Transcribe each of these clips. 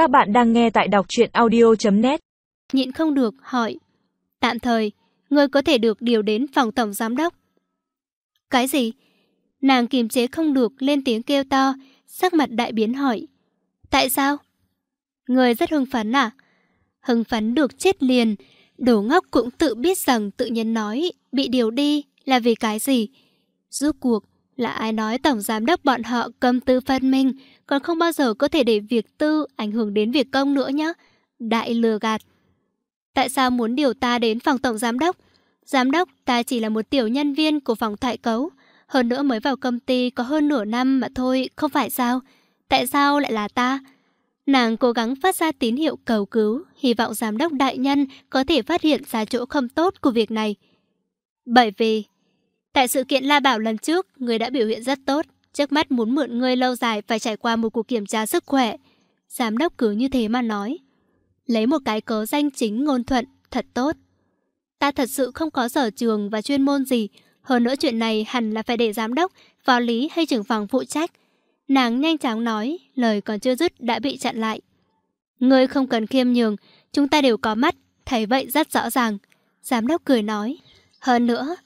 Các bạn đang nghe tại đọc truyện audio.net Nhịn không được, hỏi. Tạm thời, người có thể được điều đến phòng tổng giám đốc. Cái gì? Nàng kiềm chế không được lên tiếng kêu to, sắc mặt đại biến hỏi. Tại sao? Người rất hưng phấn à? Hưng phấn được chết liền. Đồ ngốc cũng tự biết rằng tự nhiên nói bị điều đi là vì cái gì. Rốt cuộc là ai nói tổng giám đốc bọn họ cầm tư phân minh còn không bao giờ có thể để việc tư ảnh hưởng đến việc công nữa nhé. Đại lừa gạt. Tại sao muốn điều ta đến phòng tổng giám đốc? Giám đốc, ta chỉ là một tiểu nhân viên của phòng thoại cấu. Hơn nữa mới vào công ty có hơn nửa năm mà thôi, không phải sao? Tại sao lại là ta? Nàng cố gắng phát ra tín hiệu cầu cứu, hy vọng giám đốc đại nhân có thể phát hiện ra chỗ không tốt của việc này. Bởi vì, tại sự kiện La Bảo lần trước, người đã biểu hiện rất tốt. Trước mắt muốn mượn ngươi lâu dài phải trải qua một cuộc kiểm tra sức khỏe. Giám đốc cứ như thế mà nói. Lấy một cái cớ danh chính ngôn thuận, thật tốt. Ta thật sự không có sở trường và chuyên môn gì. Hơn nữa chuyện này hẳn là phải để giám đốc, phó lý hay trưởng phòng phụ trách. Nàng nhanh chóng nói, lời còn chưa dứt đã bị chặn lại. Ngươi không cần khiêm nhường, chúng ta đều có mắt, thấy vậy rất rõ ràng. Giám đốc cười nói. Hơn nữa,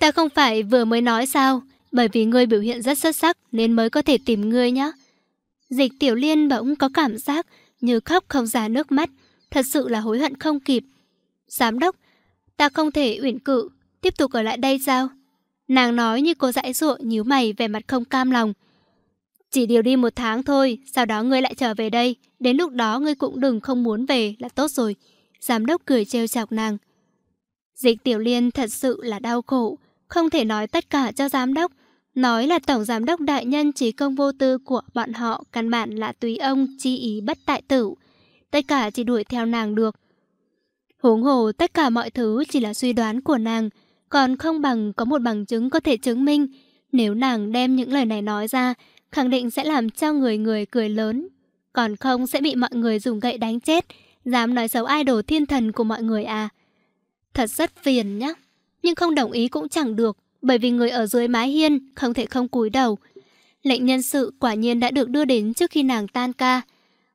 ta không phải vừa mới nói sao, bởi vì ngươi biểu hiện rất xuất sắc nên mới có thể tìm ngươi nhé. Dịch tiểu liên bỗng có cảm giác như khóc không ra nước mắt, thật sự là hối hận không kịp. Giám đốc, ta không thể uyển cự, tiếp tục ở lại đây sao? Nàng nói như cô dãi dụa nhíu mày vẻ mặt không cam lòng. Chỉ điều đi một tháng thôi, sau đó ngươi lại trở về đây. Đến lúc đó ngươi cũng đừng không muốn về là tốt rồi. Giám đốc cười trêu chọc nàng. Dịch tiểu liên thật sự là đau khổ. Không thể nói tất cả cho giám đốc. Nói là tổng giám đốc đại nhân trí công vô tư của bọn họ căn bản là tùy ông chi ý bất tại tử. Tất cả chỉ đuổi theo nàng được. Huống hồ tất cả mọi thứ chỉ là suy đoán của nàng, còn không bằng có một bằng chứng có thể chứng minh. Nếu nàng đem những lời này nói ra, khẳng định sẽ làm cho người người cười lớn. Còn không sẽ bị mọi người dùng gậy đánh chết, dám nói xấu idol thiên thần của mọi người à. Thật rất phiền nhá. Nhưng không đồng ý cũng chẳng được, bởi vì người ở dưới mái hiên không thể không cúi đầu. Lệnh nhân sự quả nhiên đã được đưa đến trước khi nàng tan ca.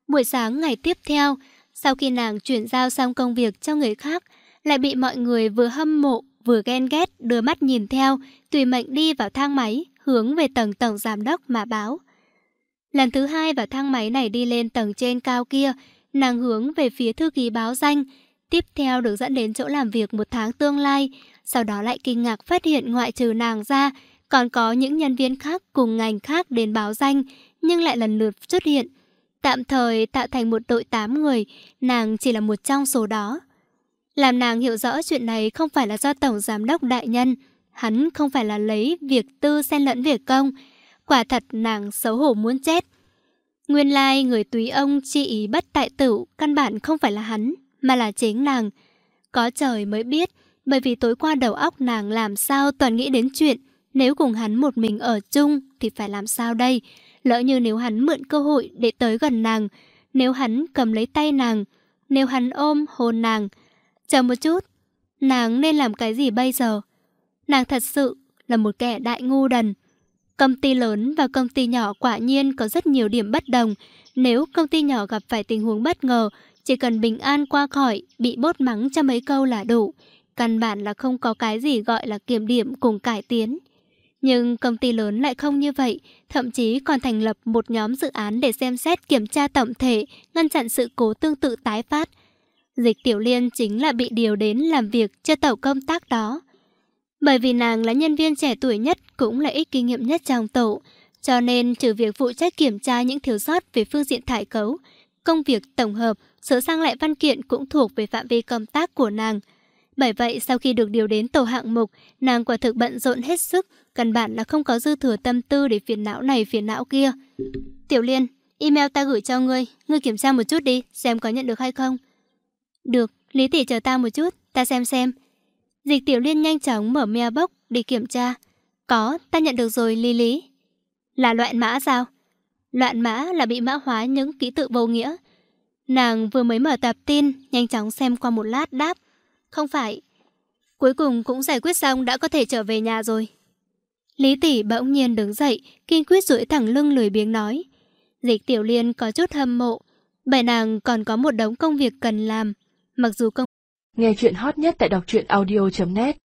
Buổi sáng ngày tiếp theo, sau khi nàng chuyển giao xong công việc cho người khác, lại bị mọi người vừa hâm mộ vừa ghen ghét đưa mắt nhìn theo, tùy mệnh đi vào thang máy, hướng về tầng tổng giám đốc mà báo. Lần thứ hai vào thang máy này đi lên tầng trên cao kia, nàng hướng về phía thư ký báo danh, tiếp theo được dẫn đến chỗ làm việc một tháng tương lai, sau đó lại kinh ngạc phát hiện ngoại trừ nàng ra, còn có những nhân viên khác cùng ngành khác đến báo danh, nhưng lại lần lượt xuất hiện. Tạm thời tạo thành một đội 8 người, nàng chỉ là một trong số đó. Làm nàng hiểu rõ chuyện này không phải là do Tổng Giám đốc Đại Nhân, hắn không phải là lấy việc tư xen lẫn việc công. Quả thật nàng xấu hổ muốn chết. Nguyên lai người túy ông chi ý bất tại tử căn bản không phải là hắn, mà là chính nàng. Có trời mới biết, bởi vì tối qua đầu óc nàng làm sao toàn nghĩ đến chuyện nếu cùng hắn một mình ở chung thì phải làm sao đây? Lỡ như nếu hắn mượn cơ hội để tới gần nàng, nếu hắn cầm lấy tay nàng, nếu hắn ôm hôn nàng. Chờ một chút, nàng nên làm cái gì bây giờ? Nàng thật sự là một kẻ đại ngu đần. Công ty lớn và công ty nhỏ quả nhiên có rất nhiều điểm bất đồng. Nếu công ty nhỏ gặp phải tình huống bất ngờ, chỉ cần bình an qua khỏi, bị bốt mắng cho mấy câu là đủ. Căn bản là không có cái gì gọi là kiểm điểm cùng cải tiến. Nhưng công ty lớn lại không như vậy, thậm chí còn thành lập một nhóm dự án để xem xét kiểm tra tổng thể, ngăn chặn sự cố tương tự tái phát. Dịch Tiểu Liên chính là bị điều đến làm việc cho tổ công tác đó. Bởi vì nàng là nhân viên trẻ tuổi nhất cũng là ít kinh nghiệm nhất trong tổ, cho nên trừ việc phụ trách kiểm tra những thiếu sót về phương diện thải cấu, công việc tổng hợp, sửa sang lại văn kiện cũng thuộc về phạm vi công tác của nàng. Bởi vậy, sau khi được điều đến tổ hạng mục, nàng quả thực bận rộn hết sức, căn bản là không có dư thừa tâm tư để phiền não này phiền não kia. Tiểu Liên, email ta gửi cho ngươi, ngươi kiểm tra một chút đi, xem có nhận được hay không. Được, Lý Tỷ chờ ta một chút, ta xem xem. Dịch Tiểu Liên nhanh chóng mở mailbox đi kiểm tra. Có, ta nhận được rồi Lý Lý. Là loại mã sao? Loạn mã là bị mã hóa những ký tự vô nghĩa. Nàng vừa mới mở tập tin, nhanh chóng xem qua một lát đáp. Không phải. Cuối cùng cũng giải quyết xong đã có thể trở về nhà rồi. Lý tỷ bỗng nhiên đứng dậy, kiên quyết duỗi thẳng lưng lười biếng nói. Dịch tiểu liên có chút hâm mộ. Bởi nàng còn có một đống công việc cần làm. Mặc dù công Nghe chuyện hot nhất tại đọc truyện audio.net